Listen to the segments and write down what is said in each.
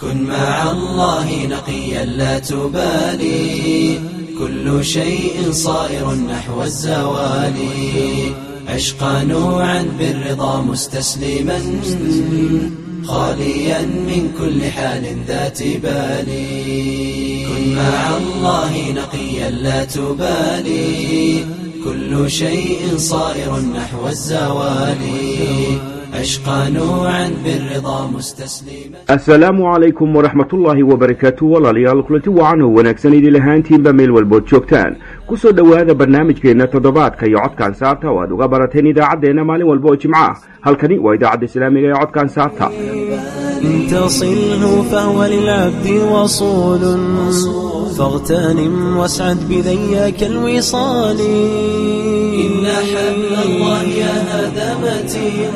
كن مع الله نقيا لا تبالي. كل شيء صائر نحو الزوال. عشقا نوعا بالرضا مستسلما. خاليا من كل حال ذات بال. كن مع الله نقيا لا تبالي. كل شيء صائر نحو الزوال. عشقا نوعا بالرضا مستسلما asalaamu calaykum waraxmatullaahi wabarakaatu walaalayaal kulanti wacan oo wanaagsan idin lahaantiinba meel walbood joogtaan kusoo dhowaada barnaamijkeenna toddobaadka iyo codkaan saarta oo aad uga barateen idaacaddeenna maalin walba oo jimco ah halkani waa idaacadda islaamiga ee codkaan saarta إن تصله فهو للعبد وصول فاغتنم واسعد بذياك الوصال إن حبل الله يا هذا متين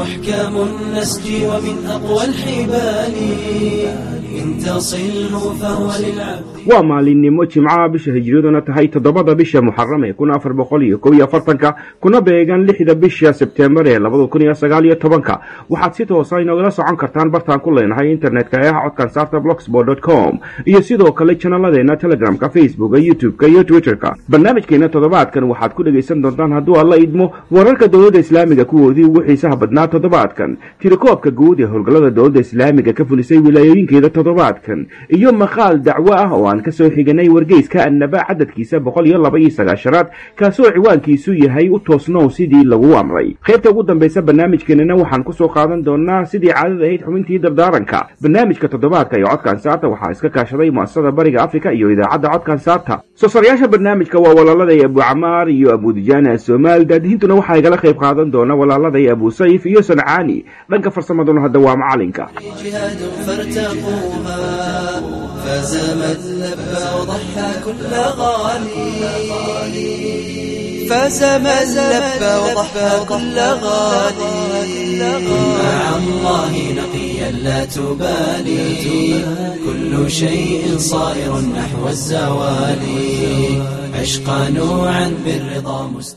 محكم النسج ومن أقوى الحبال. waa maalinnimo jimcaha bisha hijraduna tahay toddobada bisha muxaram ee kun afar boqol iyo kob iyo afartanka kuna beegan lixda bisha sebteembar ee labada kun iyo sagaal iyo tobanka. Waxaad si toosa ah inogala socon kartaan bartaan ku leenahay internetka ee ah codkan saarta blogsport com iyo sidoo kale janaladeena telegramka facebooka youtube-ka iyo twitter-ka. Barnaamijkeena toddobaadkan waxaad ku dhegaysan doontaan hadduu alla idmo wararka dowladda islaamiga kuwoodii ugu xiisaha badnaa toddobaadkan. Tirakoobka guud ee howlgallada dowladda islaamiga ka fulisay wilaayooyinkeeda toddobaadkan iyo maqaal dacwo ah oo aan ka soo xiganay wargeyska annaba cadadkiisa boqol iyo laba iyo sagaashanaad kaasoo ciwaankiisu yahay u toosnow sidii lagu amray qaybta ugu dambaysa barnaamijkeenana waxaan ku soo qaadan doonaa sidii caadada ahayd xubintii dardaaranka barnaamijka toddobaadka iyo codkaan saarta waxaa iska kaashaday muasasada bariga afrika iyo idaacadda codkaan saarta soo saryaasha barnaamijka waa walaaladay abu camaar iyo abudijaana somaal daadihintuna waxaa igala qayb qaadan doona walaaladay abu sayf iyo sancaani dhanka farsamaduna hadda waa macalinka فارتقوها فزمت لبى وضحى كل غالي فزمت لبى وضحى كل غالي مع الله نقيا لا تبالي. كل شيء صائر نحو الزوال.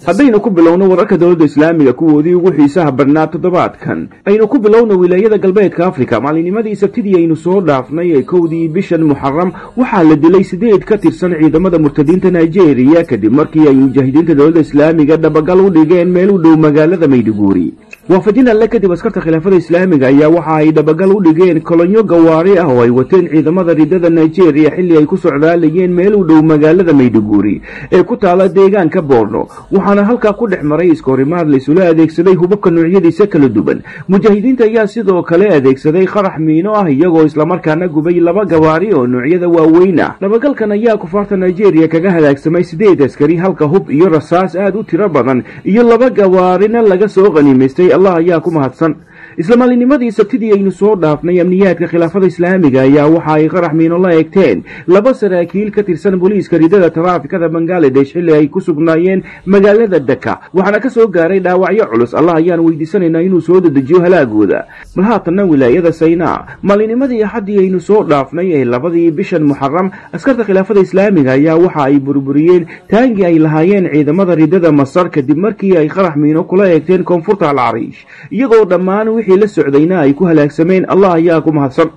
haddaynu ku bilowno wararka dowladda islaamiga kuwoodii ugu xiisaha badhnaa toddobaadkan aynu ku bilowno wilaayada galbeedka afrika maalinimadii sabtidii aynu soo dhaafnay ee kowdii bishan muxaram waxaa la dilay sideed ka tirsan ciidamada murtadiinta nigeriya kadib markii ay mujaahidiinta dowladda islaamiga dhabagal u dhigeen meel u dhow magaalada maydhuguuri waafajin alle kadib askarta khilaafada islaamiga ayaa waxa ay dhabagal u dhigeen kolonyo gawaari ah oo ay wateen ciidamada ridada nigeria xilli ay ku socdaalayeen meel u dhow magaalada maydhiguuri ee ku taala deegaanka boorno waxaana halkaa ku dhex maray iskoorimaad laysula adeegsaday hubabka noocyadiisa kala duwan. Mujaahidiinta ayaa sidoo kale adeegsaday qarax miino ah iyagoo islamarkaana gubay laba gawaari oo noocyada waaweyn ah. Dhabagalkan ayaa kufaarta nigeria kaga hadaagsamay sideed askari halka hub iyo rasaas aad u tiro badan iyo laba gawaarina laga soo qanimaystay allah ayaa ku mahadsan isla maalinimadii sabtidii aynu soo dhaafnay amniyaadka khilaafada islaamiga ayaa waxa ay qarax miino la eegteen. Laba saraakiil ka tirsan booliiska ridada taraafikada bangaladesh xilli ay ku sugnaayeen magaalada daka waxaana ka soo gaaray dhaawacyo culus. Allah ayaan weydiisanaynaa inuu soo dedejiyo halaagooda bal haatanna wilaayada saynaa maalinimadii axaddii aynu soo dhaafnay ee labadii bishan muxaram askarta khilaafada islaamiga ayaa waxa ay burburiyeen. Taangii ay lahaayeen ciidamada ridada masar kadib markii ay qarax miino kula eegteen koonfurta alcariish iyagoo dhammaan wixii la socdayna ay ku halaagsameen allah ayaa ku mahadsan.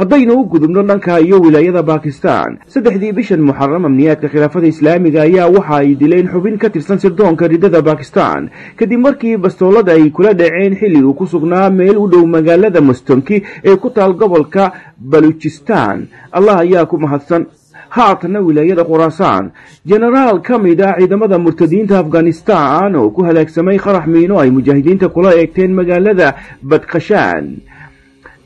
Haddaynu u gudubno dhanka iyo wilaayada bakistan saddexdii bishan muxaram amniyaadka khilaafada islaamiga ayaa waxa ay dileen xubin ka tirsan sirdoonka ridada bakistan kadib markii bastoolada ay kula dhaceen xilli uu ku sugnaa meel u dhow magaalada mustonki ee ku taal gobolka baluchistan allah ayaa ku mahadsan haatana wilaayada khuraasaan jenaraal ka mid ah ciidamada murtadiinta afghanistan oo ku halaagsamay qarax miino ay mujaahidiinta kula eegteen magaalada badkhashaan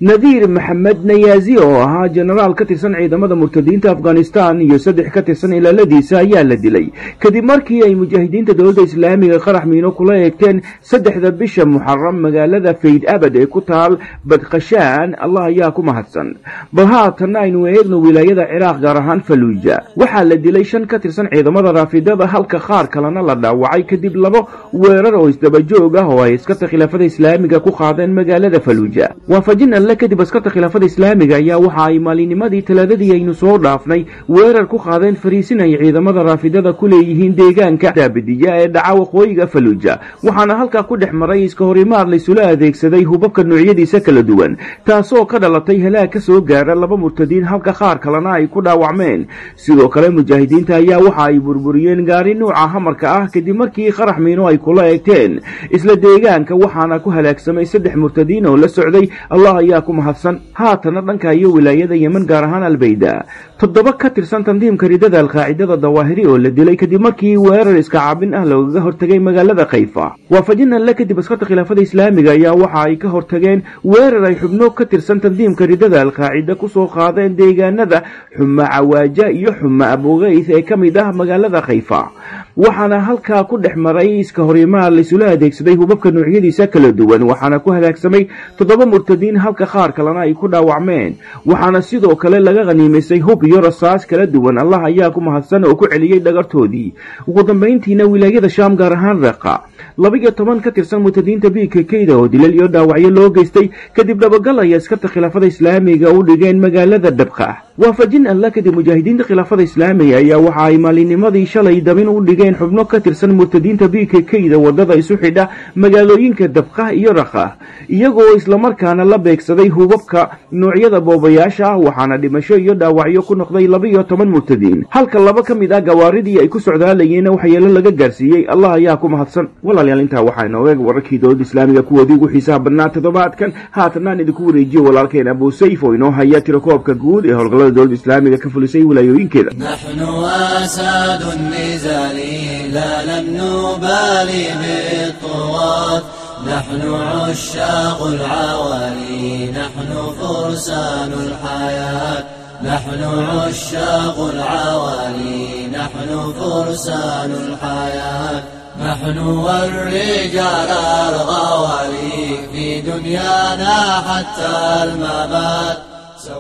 nadiir maxamed nayaazi oo ahaa jenaraal ka tirsan ciidamada murtadiinta afghanistan iyo saddex ka tirsan ilaaladiisa ayaa la dilay. Kadib markii ay mujaahidiinta dowladda islaamiga qarax miino kula eegteen saddexda bisha muxaram magaalada fayd abad ee ku taal badkhashaan allah ayaa ku mahadsan. Bal haatanna aynu eegno wilaayada ciraaq gaar ahaan faluuja waxaa la dilay shan ka tirsan ciidamada raafidada halka qaar kalena la dhaawacay. Kadib labo weerar oo isdabajoog ah oo ay askarta khilaafada islaamiga ku qaadeen magaalada faluuja waafajin alle kadib askarta khilaafada islaamiga ayaa waxa ay maalinnimadii talaadadii aynu soo dhaafnay weerar ku qaadeen fariisin ay ciidamada raafidada ku leeyihiin deegaanka. Daabidiya ee dhaca waqooyiga faluuja waxaana halkaa ku dhex maray iska horimaar laysula adeegsaday hubabka noocyadiisa kala duwan taasoo ka dhalatay halaag ka soo gaara laba murtadiin halka qaar kalena ay ku dhaawacmeen. Sidoo kale mujaahidiinta ayaa waxa ay burburiyeen gaari nuuca hamarka ah kadib markii qarax miino ay kula eegteen. Isla deegaanka waxaana ku halaagsamay saddex murtadiin oo la socday. Allah ayaa ku mahadsan haatana dhanka iyo wilaayada yemen gaar ahaan albayda. Toddoba ka tirsan tandiimka ridada alqaacidada dawaahiri oo la dilay kadib markii weerar iska caabin ah loogaga hortagay magaalada khayfa waafajin alle kadib askarta khilaafada islaamiga ayaa waxa ay ka hortageen weerar ay xubno ka tirsan tandiimka ridada alqaacida ku soo qaadeen deegaanada xuma cawaaja iyo xuma abugeys ee ka mid ah magaalada khayfa waxaana halkaa ku dhex maray iska horimaar laysula adeegsaday hubabka noocyadiisa kala duwan waxaana ku halaagsamay toddoba murtadiin halka qaar kalena ay ku dhaawacmeen. Waxaana sidoo kale laga khaniimaysay hub iyo rasaas kala duwan. Allah ayaa ku mahadsan oo ku celiyey dhagartoodii. Ugu dambayntiina wilaayada shaam gaar ahaan reeqa laba-iyo toban ka tirsan murtadiinta b k keyda oo dilal iyo dhaawacyo loo geystay kadib dhabagal ay askarta khilaafada islaamiga u dhigeen magaalada dhabqa waafajin alla kadib mujaahidiinta khilaafada islaamiga ayaa waxa ay maalinnimadii shalay dabin u dhigeen xubno ka tirsan murtadiinta b k keyda waddada isu xidha magaalooyinka dabqa iyo rakha iyagoo islamarkaana la beegsaday hubabka noocyada boobayaasha ah waxaana dhimasho iyo dhaawacyo ku noqday laba-iyo toban murtadiin. Halka laba ka mid ah gawaaridii ay ku socdaalayeen waxyeelo laga gaarsiiyey allah ayaa ku mahadsan. Walaalayaal intaa waxaa inooga wararkii dowladda islaamiga kuwoodii ugu xiisaha badnaa toddobaadkan haatanaan idinku wareejiyo walaalkeen abuu sayf oo inoo haya tirakoobka guud ee howlgallada dowladda islaamiga ka fulisay wilaayooyinkeeda نحن أساد النزال لا لن نبالي بالطوات. نحن عشاق العوالي نحن فرسان الحياة. نحن عشاق العوالي نحن فرسان الحياة. نحن والرجال الغوالي في دنيانا حتى الممات.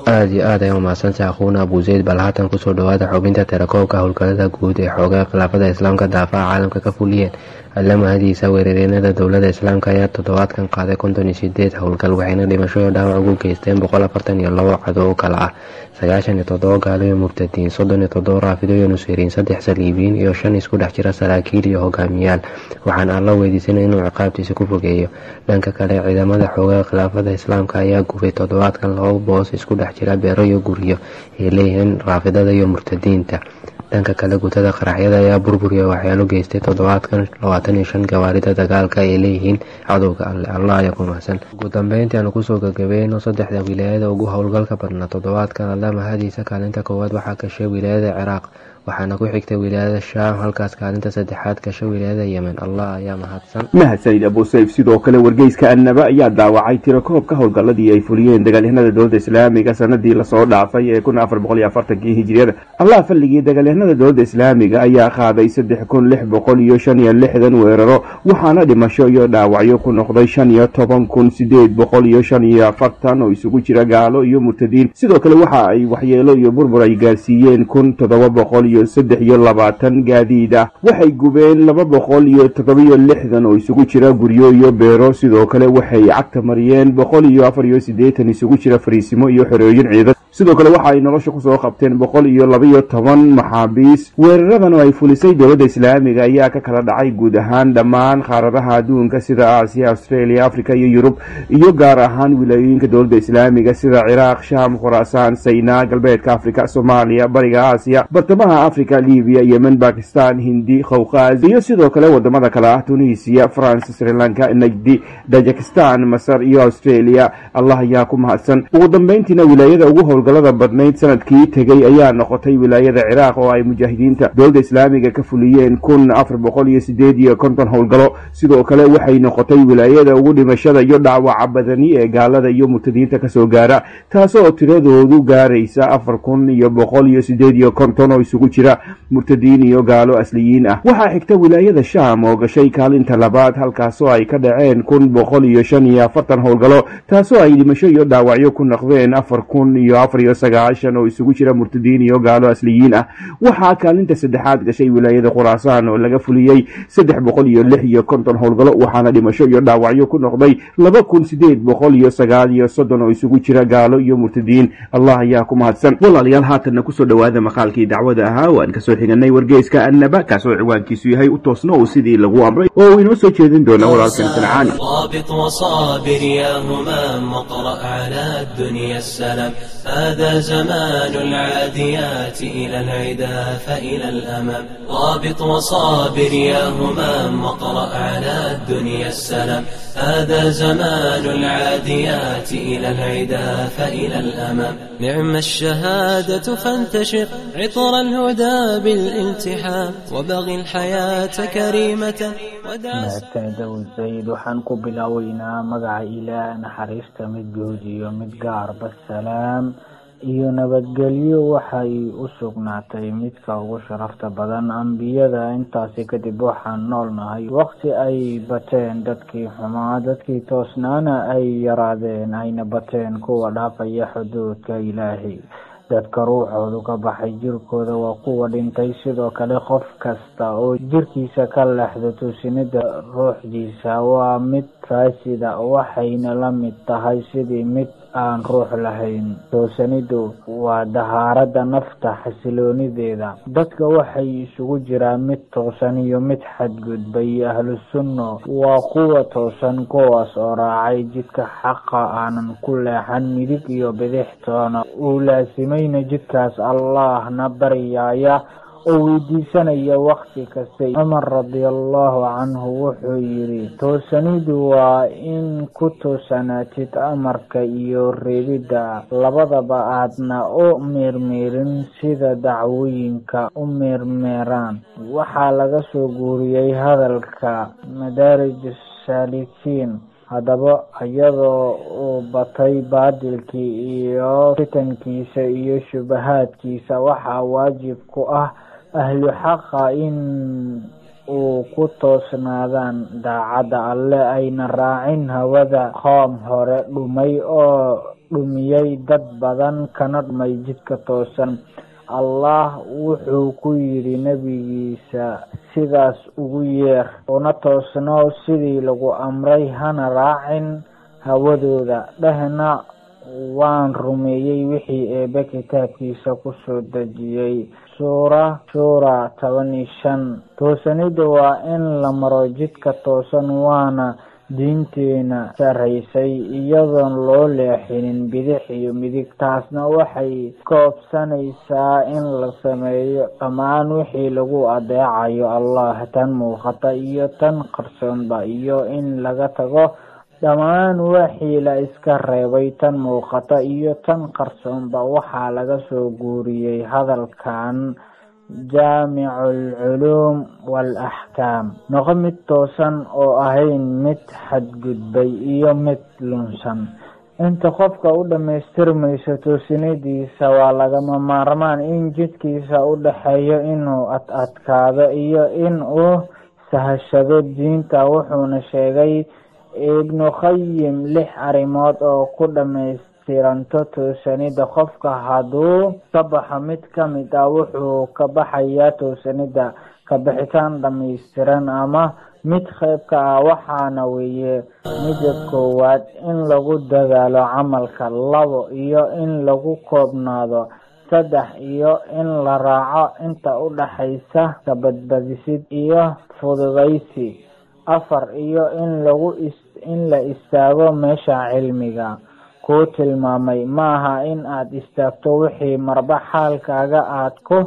Aada iyo aad ayaa umahadsantaha akhuuna abu zayd bal haatan ku soo dhawaada xubinta tirakoobka howlgallada guud ee xoogaha khilaafada islaamka daafaha caalamka ka fuliyeen alla mahadiisa weerareenada dowladda islaamka ayaa toddobaadkan qaaday konton iyo sideed howlgal waxayna dhimasho dhaawac ugu geysteen boqol afartan iyo labo cadow kale ah. Sagaashan iyo toddoba gaalo iyo murtadiin soddon iyo toddoba raafido iyo nusiriin saddex saliibiyiin iyo shan isku dhex jira saraakiil iyo hogaamiyaal. Waxaan alla weydiisanay inuu ciqaabtiisa ku fogeeyo. Dhanka kale ciidamada xoogaha khilaafada islaamka ayaa gubay toddobaadkan laba boos isku dhex jira beero iyo guryo ay leeyihiin raafidada iyo murtadiinta dhanka kale gutada qaraxyada ayaa burburiya waxyaalo geystay toddobaadkan labaatan iyo shan gawaarida dagaalka ay leeyihiin cadowga alle. Allah ayaa ku mahadsan. Ugu dambeyntii aanu ku soo gagabeyno saddexda wilaayada ugu howlgalka badnaa. Toddobaadkan alla mahadiisa kaalinta koowaad waxaa gashay wilaayada ciraaq waxaana ku xigtay wilaayada shaam halkaas kaalinta saddexaad gasha wilaayada yemen. Allah ayaa mahadsan. Mahadsanid abu sayf sidoo kale wargeyska annaba ayaa daawacay tirakoobka howlgalladii ay fuliyeen dagaalyahanada dowladda islaamiga sanadii la soo dhaafay ee kun afar boqol iyo afartankii hijiriyada allah falligii dagaalyahanada dowladda islaamiga ayaa qaaday saddex kun lix boqol iyo shan iyo lixdan weeraro waxaana dhimasho iyo dhaawacyo ku noqday shan iyo toban kun sideed boqol iyo shan iyo afartan oo isugu jira gaalo iyo murtadiin. Sidoo kale waxa ay waxyeelo iyo burbur ay gaarsiiyeen kun toddoba boqol iyo saddex iyo labaatan gaadiid ah waxay gubeen laba boqol iyo toddobiyo lixdan oo isugu jira guryo iyo beero. Sidoo kale waxay cagta mariyeen boqol iyo afar iyo siddeetan isugu jira fariisimo iyo xorooyin ciidan sidoo kale waxa ay nolosha ku soo qabteen boqol iyo labaiyo toban maxaabiis. Weeraradan oo ay fulisay dowladda islaamiga ayaa ka kala dhacay guud ahaan dhammaan qaaradaha adduunka sida aasiya australia africa iyo yurub iyo gaar ahaan wilaayooyinka dowladda islaamiga sida ciraaq shaam khuraasaan saynaa galbeedka africa soomaaliya bariga aasiya bartamaha africa libiya yemen bakistan hindi khawqaaz iyo sidoo kale waddamada kale ah tunisiya france sri lanka najdi tajikistan masar iyo australia. Allah ayaa ku mahadsan. Ugu dambeyntiina wilaayada ugu howlgalada badnayd sannadkii tegey ayaa noqotay wilaayada ciraaq oo ay mujaahidiinta dowladda islaamiga ka fuliyeen kun afar boqol iyo sideed iyo konton howlgalo sidoo kale waxay noqotay wilaayada ugu dhimashada iyo dhaawaca badani ee gaalada iyo murtadiinta ka soo gaara taasoo tiradoodu gaaraysa afar kun iyo boqol iyo sideed iyo konton oo isugu jira murtadiin iyo gaalo asliyiin ah. Waxaa xigta wilaayada shaam oo gashay kaalinta labaad halkaasoo ay ka dhaceen kun boqol iyo shan iyo afartan howlgalo taasoo ay dhimasho iyo dhaawacyo ku noqdeen afar kun iyo afar iyo sagaashan oo isugu jira murtadiin iyo gaalo asliyiin ah. Waxaa kaalinta saddexaad gashay wilaayada khuraasaan oo laga fuliyey saddex boqol iyo lix iyo konton howlgalo waxaana dhimasho iyo dhaawacyo ku noqday laba kun sideed boqol iyo sagaal iyo soddon oo isugu jira gaalo iyo murtadiin. Allah ayaa ku mahadsan. Walaalayaal haatanna ku soo dhowaada maqaalkii dacwada ahaa waan ka soo xiganay wargeyska annaba kaasoo ciwaankiisu yahay u toosno uu sidii lagu amray oo uu inoo soo jeedin doona walaalkan sancaani هذا زمان العاديات إلى العدا فإلى الأمام. رابط وصابر يا همام واقرأ على الدنيا السلام. هذا زمان العاديات إلى العدا فإلى الأمام. نعم الشهادة فانتشر عطر الهدى بالالتحام. وبغي الحياة كريمة. mahadsanida wasayd waxaan ku bilaaweynaa magaca ilaah naxariista mid guud iyo mid gaarba salaam iyo nabadgelyo waxay u sugnaatay midka ugu sharafta badan. Ambiyada intaasi kadib waxaan nool nahay waqti ay bateen dadkii xumaa dadkii toosnaana ay yaraadeen ayna bateen kuwa dhaafaya xuduudka ilaahay dadka ruuxoodu ka baxay jirkooda waa kuwa dhintay sidoo kale qof kasta oo jirkiisa ka leexdo tusinida ruuxdiisa waa mid faasida waxayna la mid tahay sidii mid aan ruux lahayn. Toosanidu waa dahaarada nafta xasiloonideeda. Dadka waxay isugu jiraan mid toosan iyo mid xadgudbay. Ahlu sunno waa kuwa toosan kuwaas oo raacay jidka xaqa aanan ku leexan midig iyo bidix toona uu laasimayna jidkaas allahna baryaaya oo weydiisanaya wakti kasta cumar radiallahu canhu wuxuu yidhi toosanidu waa in ku toosanaatid amarka iyo reebidda labadaba aadna u meermeerin sida dacwooyinka u meermeeraan waxaa laga soo guuriyey hadalka madaarij saalikiin. Haddaba iyadoo uu batay baadilkii iyo fitankiisa iyo shubahaadkiisa waxaa waajib ku ah ahlu xaqa in uu ku toosnaadaan daacadda alle ayna raacin hawada qoom hore dhumay oo dhumiyey dad badan kana dhumay jidka toosan. Allah wuxuu ku yidhi nebigiisa sidaas ugu yeer una toosno sidii lagu amray hana raacin hawadooda. Dhehna waan rumeeyey wixii eebe kitaabkiisa ku soo dejiyey. Suura suura toban iyo shan. Toosanida waa in la maro jidka toosan waana diinteena saraysay iyadoon loo leexinin bidix iyo midig. Taasna waxay koobsanaysaa in la sameeyo dhammaan wixii lagu adeecayo. Allah tan muuqata iyo tan qarsoonba iyo in laga tago dhammaan wixii la iska reebay tan muuqata iyo tan qarsoonba waxaa laga soo guuriyey hadalkan. Jaamicu alculuum waalaxkaam noqo mid toosan oo ahayn mid xadgudbay iyo mid lunsan. Inta qofka u dhammaystirmayso toosinadiisa waa lagama maarmaan in jidkiisa u dhexeeyo inuu ad adkaado iyo in uu sahashado diinta wuxuuna sheegay ibnu khayim lix arrimood oo ku dhammaystiranto toosanida qofka hadduu ka baxo mid ka mid ah wuxuu ka baxayaa toosanida kabixitaan dhammaystiran ama mid qayb ka ah waxaana weeye mida koowaad in lagu dadaalo camalka labo iyo in lagu koobnaado saddex iyo in la raaco inta u dhaxaysa kabadbadisid iyo fududaysi. Afar iyo in lagu in la istaago meesha cilmiga. Kuu tilmaamay maaha in aad istaagto wixii marba xaalkaaga aad ku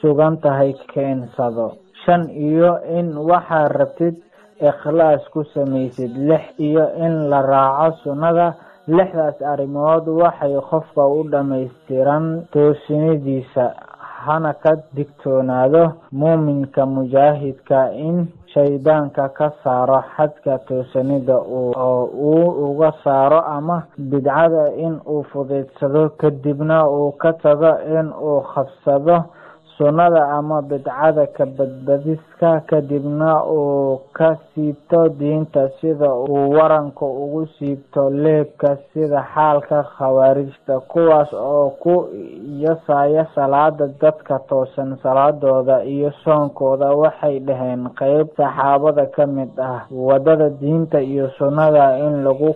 sugan tahay keensado. Shan iyo in waxaad rabtid ikhlaas ku samaysid. Lix iyo in la raaco sunnada. Lixdaas arrimood waxay qofka u dhammaystiran toosinadiisa hana ka digtoonaado muuminka mujaahidka in shaydaanka ka saaro xadka toosanida oo uu uga saaro ama bidcada in uu fudaydsado kadibna uu ka tago in uu qabsado sunnada ama bidcada ka badbadiska kadibna uu ka siibto diinta sida uu waranka ugu siibto leebka sida xaalka khawaarijta kuwaas oo ku yasaya salaada dadka toosan salaadooda iyo soonkooda. Waxay dhaheen qeyb saxaabada ka mid ah waddada diinta iyo sunnada in lagu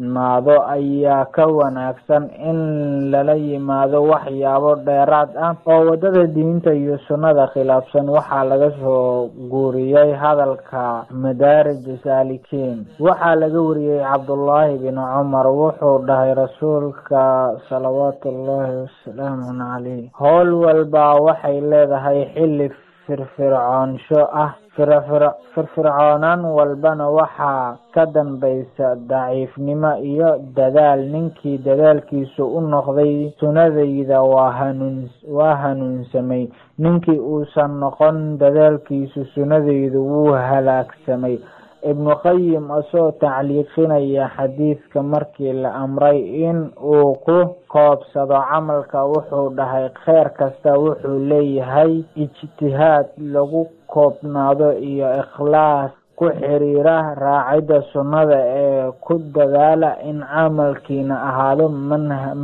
koobnaado ayaa ka wanaagsan in lala yimaado waxyaabo dheeraad ah oo waddada diinta iyo sunnada khilaafsan. Waxaa laga soo guuriyey hadalka madaarij saalikiin. Waxaa laga wariyey cabdullaahi bin cumar. Wuxuu dhahay rasuulka salawaatu ullaahi wasalaamu caleyh howl walba waxay leedahay xilli firfircoonsho ah firfircoonaan walbana waxaa ka dambaysa daciifnimo iyo dadaal. Ninkii dadaalkiisu u noqday sunnadayda waa hanuun waa hanuunsamay. Ninkii uusan noqon dadaalkiisu sunnadaydu wuu halaagsamay ibnu qayim asoo tacliiqinaya xadiidka markii la amray in uu ku koobsado camalka wuxuu dhahay kheyr kasta wuxuu leeyahay ijtihaad lagu koobnaado iyo ikhlaas ku xiriira raacida sunnada ee ku dadaala in camalkiina ahaado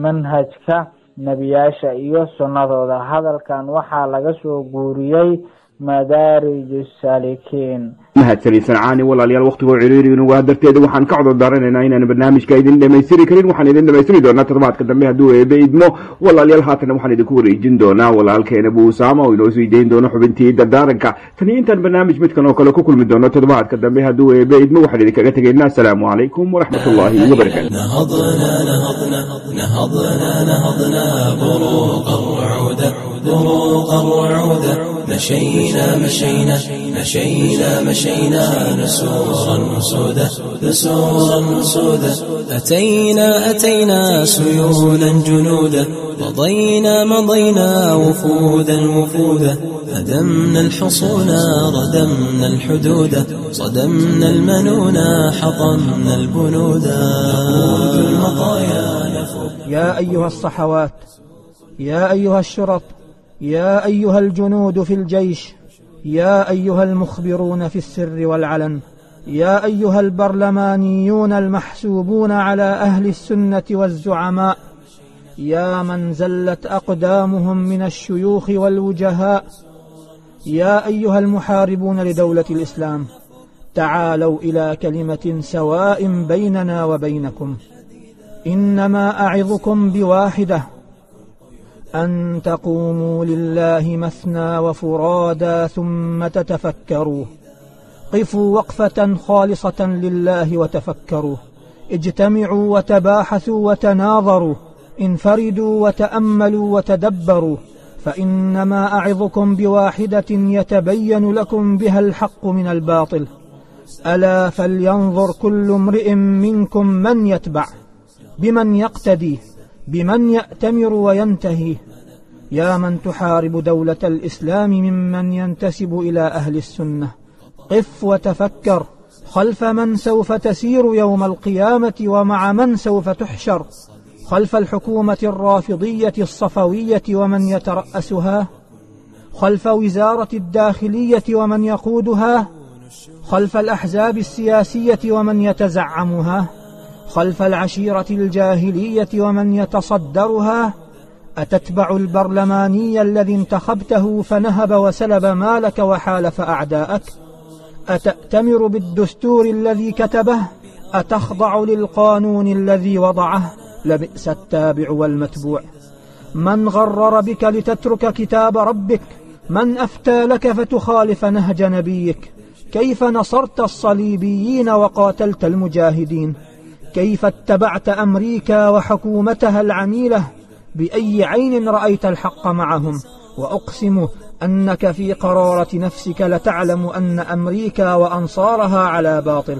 manhajka nebiyaasha iyo sunnadooda. Hadalkan waxaa laga soo guuriyey mahadsanid sancaani walaalayaal waktigoo ciriiri inugaa darteeda waxaan ka codor daaranaynaa inaan barnaamijka idin dhamaystiri karin waxaan idin dhamaystiri doonaa toddobaadka dambe hadduu eebe idmo walaalayaal haatana waxaan idinku wareejin doonaa walaalkeena buusaama oo inoo sii dayn doono xubintii dardaaranka tani intaan barnaamij midkan oo kale ku kulmi doono toddobaadka dambe hadduu eebe idmo waxaan idinkaga tegaynaa asalaamu calaykum waraxmat ullaahi wabarakaatu بروق الرعودة مشينا مشينا مشينا مشينا نسورا نسودا نسورا نسودا أتينا أتينا سيولا جنودا. مضينا مضينا وفودا وفودا. هدمنا الحصون ردمنا الحدود. صدمنا المنونا حطمنا نفوق يا أيها الصحوات يا أيها الشرط يا أيها الجنود في الجيش يا أيها المخبرون في السر والعلن يا أيها البرلمانيون المحسوبون على أهل السنة والزعماء يا من زلت أقدامهم من الشيوخ والوجهاء يا أيها المحاربون لدولة الإسلام تعالوا إلى كلمة سواء بيننا وبينكم. إنما أعظكم بواحدة أن تقوموا لله مثنى وفرادى ثم تتفكروا. قفوا وقفة خالصة لله وتفكروا. اجتمعوا وتباحثوا وتناظروا. انفردوا وتأملوا وتدبروا. فإنما أعظكم بواحدة يتبين لكم بها الحق من الباطل. ألا فلينظر كل امرئ منكم من يتبع. بمن يقتدي. بمن يأتمر وينتهي. يا من تحارب دولة الإسلام ممن ينتسب إلى أهل السنة. قف وتفكر. خلف من سوف تسير يوم القيامة ومع من سوف تحشر. خلف الحكومة الرافضية الصفوية ومن يترأسها. خلف وزارة الداخلية ومن يقودها. خلف الأحزاب السياسية ومن يتزعمها. خلف العشيرة الجاهلية ومن يتصدرها أتتبع البرلماني الذي انتخبته فنهب وسلب مالك وحالف أعداءك؟ أتأتمر بالدستور الذي كتبه؟ أتخضع للقانون الذي وضعه؟ لبئس التابع والمتبوع. من غرر بك لتترك كتاب ربك؟ من أفتى لك فتخالف نهج نبيك؟ كيف نصرت الصليبيين وقاتلت المجاهدين؟ كيف اتبعت أمريكا وحكومتها العميلة بأي عين رأيت الحق معهم؟ وأقسم أنك في قرارة نفسك لتعلم أن أمريكا وأنصارها على باطل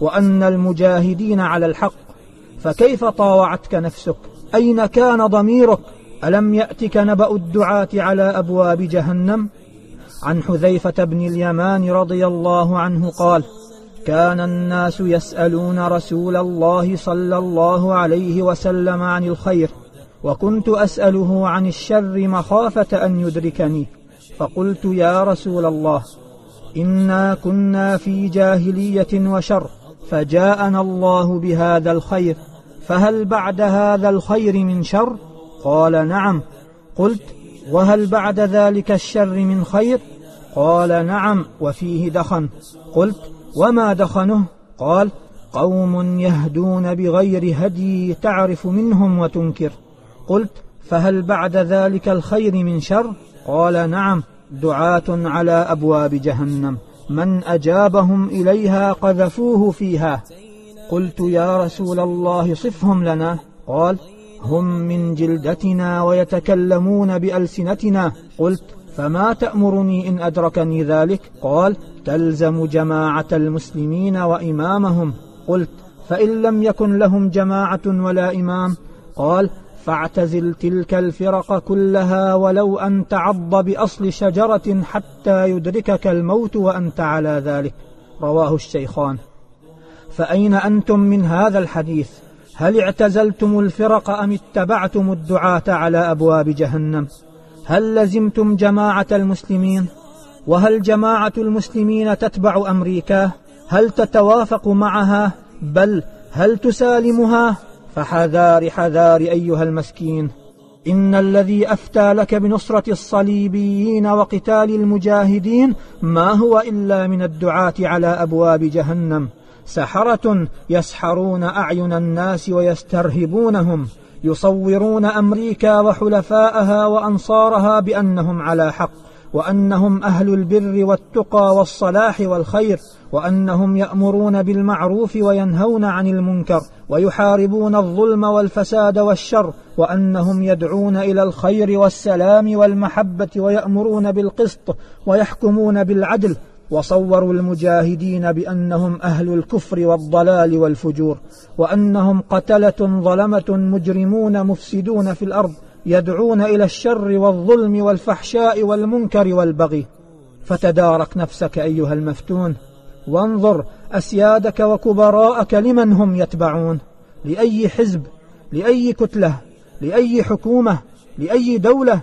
وأن المجاهدين على الحق. فكيف طاوعتك نفسك؟ أين كان ضميرك؟ ألم يأتك نبأ الدعاة على أبواب جهنم؟ عن حذيفة بن اليمان رضي الله عنه قال كان الناس يسألون رسول الله صلى الله عليه وسلم عن الخير وكنت أسأله عن الشر مخافة أن يدركني. فقلت يا رسول الله إنا كنا في جاهلية وشر فجاءنا الله بهذا الخير فهل بعد هذا الخير من شر؟ قال نعم. قلت وهل بعد ذلك الشر من خير؟ قال نعم وفيه دخن. قلت وما دخنه؟ قال قوم يهدون بغير هدي تعرف منهم وتنكر. قلت فهل بعد ذلك الخير من شر؟ قال نعم دعاة على أبواب جهنم. من أجابهم إليها قذفوه فيها. قلت يا رسول الله صفهم لنا. قال هم من جلدتنا ويتكلمون بألسنتنا. قلت فما تأمرني إن أدركني ذلك؟ قال تلزم جماعة المسلمين وإمامهم. قلت فإن لم يكن لهم جماعة ولا إمام قال فاعتزل تلك الفرق كلها ولو أن تعض بأصل شجرة حتى يدركك الموت وأنت على ذلك. رواه الشيخان. فأين أنتم من هذا الحديث؟ هل اعتزلتم الفرق أم اتبعتم الدعاة على أبواب جهنم؟ هل لزمتم جماعة المسلمين؟ وهل جماعة المسلمين تتبع أمريكا؟ هل تتوافق معها؟ بل هل تسالمها؟ فحذار حذار أيها المسكين. إن الذي أفتى لك بنصرة الصليبيين وقتال المجاهدين ما هو إلا من الدعاة على أبواب جهنم. سحرة يسحرون أعين الناس ويسترهبونهم يصورون أمريكا وحلفاءها وأنصارها بأنهم على حق. وأنهم أهل البر والتقى والصلاح والخير وأنهم يأمرون بالمعروف وينهون عن المنكر ويحاربون الظلم والفساد والشر وأنهم يدعون إلى الخير والسلام والمحبة ويأمرون بالقسط ويحكمون بالعدل وصوروا المجاهدين بأنهم أهل الكفر والضلال والفجور وأنهم قتلة ظلمة مجرمون مفسدون في الأرض يدعون إلى الشر والظلم والفحشاء والمنكر والبغي. فتدارك نفسك أيها المفتون وانظر أسيادك وكبراءك لمن هم يتبعون. لأي حزب لأي كتلة لأي حكومة لأي دولة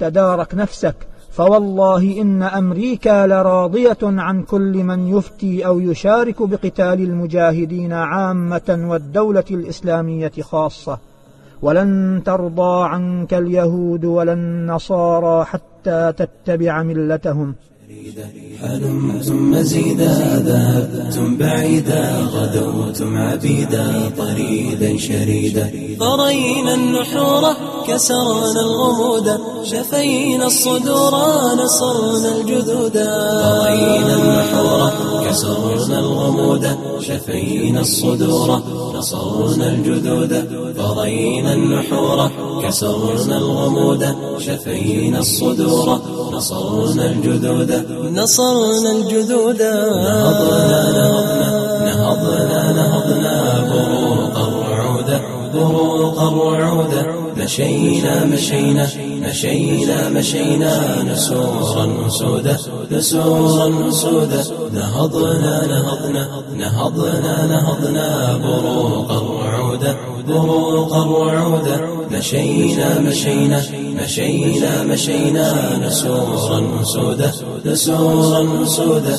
تدارك نفسك. فوالله إن أمريكا لراضية عن كل من يفتي أو يشارك بقتال المجاهدين عامة والدولة الإسلامية خاصة. ولن ترضى عنك اليهود ولا النصارى حتى تتبع ملتهم. حلمتم مزيدا ذهبتم بعيدا غدوتم عبيدا طريدا شريدا. طرينا النحور كسرنا الغمودا شفينا الصدور نصرنا الجدودا طرينا النحور كسرنا الغمودا شفينا الصدور نصرنا الجدودا طرينا النحور كسرنا الغمودا شفينا الصدور نصرنا الجدود نصرنا الجدود. نهضنا نهضنا نهضنا نهضنا. بروق الرعود بروق الرعود مشينا مشينا مشينا مشينا. نسورا أسودا نسورا أسودا نهضنا نهضنا نهضنا نهضنا. بروق الرعود بروق الرعود مشينا مشينا مشينا مشينا. نسورا أسودا نسورا أسودا